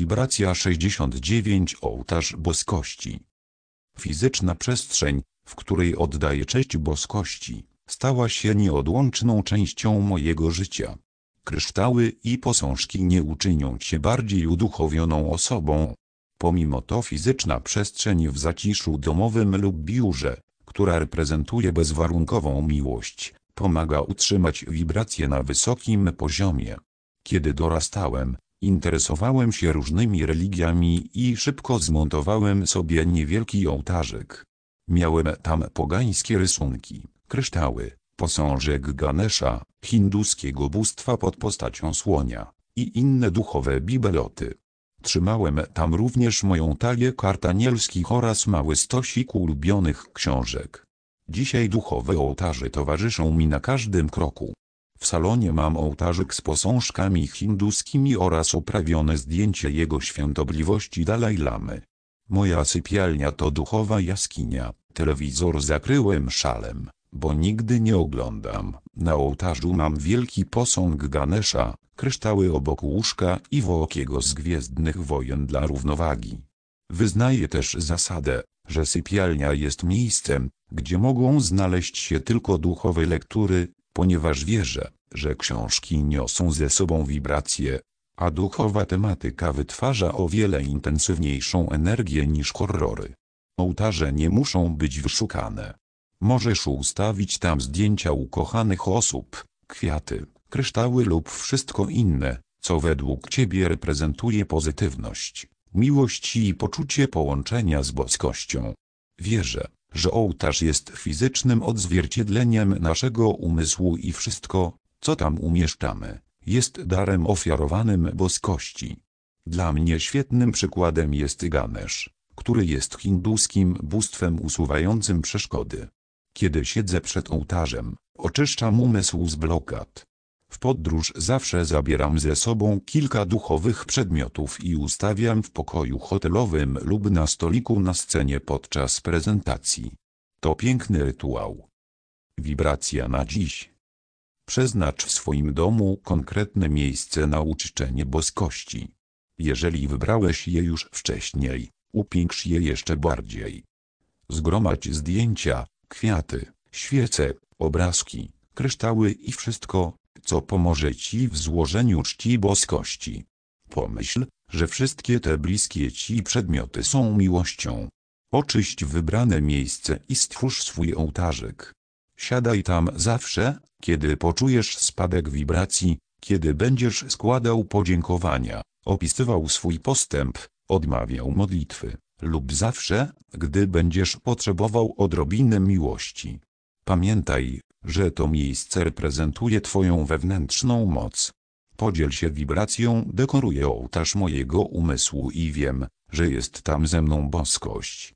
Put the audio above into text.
Wibracja 69 Ołtarz Boskości. Fizyczna przestrzeń, w której oddaję cześć boskości, stała się nieodłączną częścią mojego życia. Kryształy i posążki nie uczynią cię bardziej uduchowioną osobą. Pomimo to fizyczna przestrzeń w zaciszu domowym lub biurze, która reprezentuje bezwarunkową miłość, pomaga utrzymać wibracje na wysokim poziomie. Kiedy dorastałem, interesowałem się różnymi religiami i szybko zmontowałem sobie niewielki ołtarzyk. Miałem tam pogańskie rysunki, kryształy, posążek Ganesha, hinduskiego bóstwa pod postacią słonia i inne duchowe bibeloty. Trzymałem tam również moją talię kart anielskich oraz mały stosik ulubionych książek. Dzisiaj duchowe ołtarze towarzyszą mi na każdym kroku. W salonie mam ołtarzyk z posążkami hinduskimi oraz oprawione zdjęcie jego świątobliwości Dalaj Lamy. Moja sypialnia to duchowa jaskinia, telewizor zakryłem szalem, bo nigdy nie oglądam. Na ołtarzu mam wielki posąg Ganesha, kryształy obok łóżka i wokiego z Gwiezdnych Wojen dla równowagi. Wyznaję też zasadę, że sypialnia jest miejscem, gdzie mogą znaleźć się tylko duchowe lektury, ponieważ wierzę, że książki niosą ze sobą wibracje, a duchowa tematyka wytwarza o wiele intensywniejszą energię niż horrory. Ołtarze nie muszą być wyszukane. Możesz ustawić tam zdjęcia ukochanych osób, kwiaty, kryształy lub wszystko inne, co według Ciebie reprezentuje pozytywność, miłość i poczucie połączenia z boskością. Wierzę, że ołtarz jest fizycznym odzwierciedleniem naszego umysłu i wszystko, co tam umieszczamy, jest darem ofiarowanym boskości. Dla mnie świetnym przykładem jest Ganesh, który jest hinduskim bóstwem usuwającym przeszkody. Kiedy siedzę przed ołtarzem, oczyszczam umysł z blokad. W podróż zawsze zabieram ze sobą kilka duchowych przedmiotów i ustawiam w pokoju hotelowym lub na stoliku na scenie podczas prezentacji. To piękny rytuał. Wibracja na dziś. Przeznacz w swoim domu konkretne miejsce na uczczenie boskości. Jeżeli wybrałeś je już wcześniej, upiększ je jeszcze bardziej. Zgromadź zdjęcia, kwiaty, świece, obrazki, kryształy i wszystko, co pomoże Ci w złożeniu czci boskości. Pomyśl, że wszystkie te bliskie Ci przedmioty są miłością. Oczyść wybrane miejsce i stwórz swój ołtarzyk. Siadaj tam zawsze, kiedy poczujesz spadek wibracji, kiedy będziesz składał podziękowania, opisywał swój postęp, odmawiał modlitwy, lub zawsze, gdy będziesz potrzebował odrobiny miłości. Pamiętaj, że to miejsce reprezentuje Twoją wewnętrzną moc. Podziel się wibracją, dekoruję ołtarz mojego umysłu i wiem, że jest tam ze mną boskość.